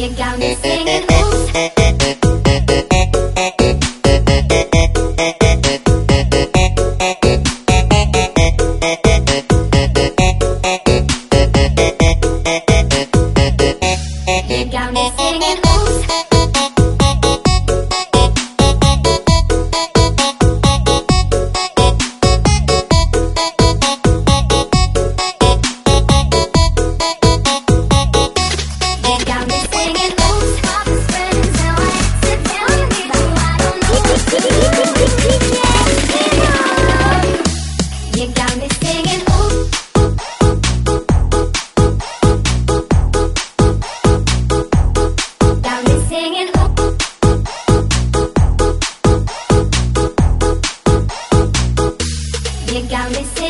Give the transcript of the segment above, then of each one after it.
You got me singing ooh. You got me singing ooh.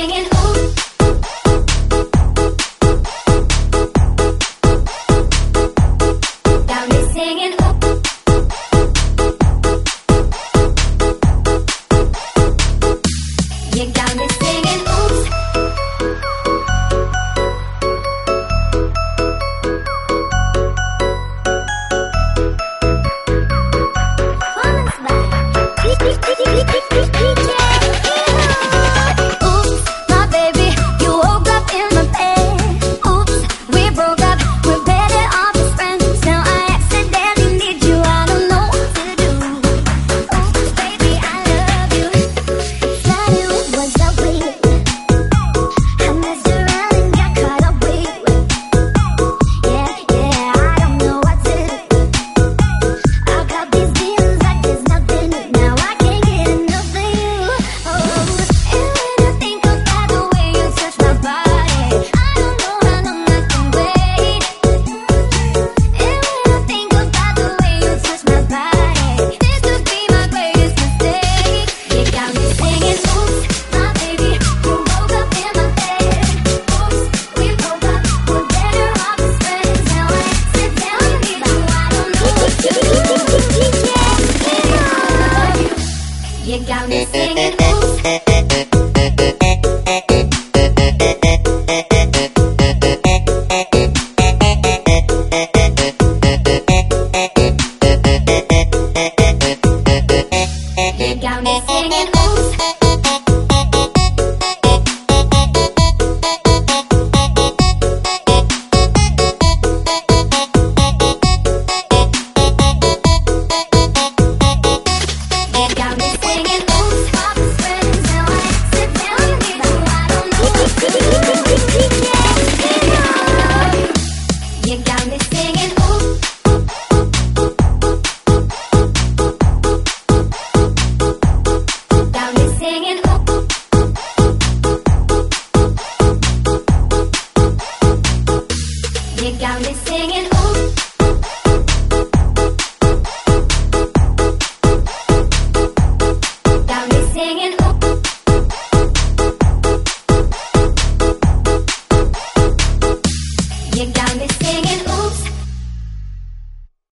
singing. You got me singing ooh. singing ooh.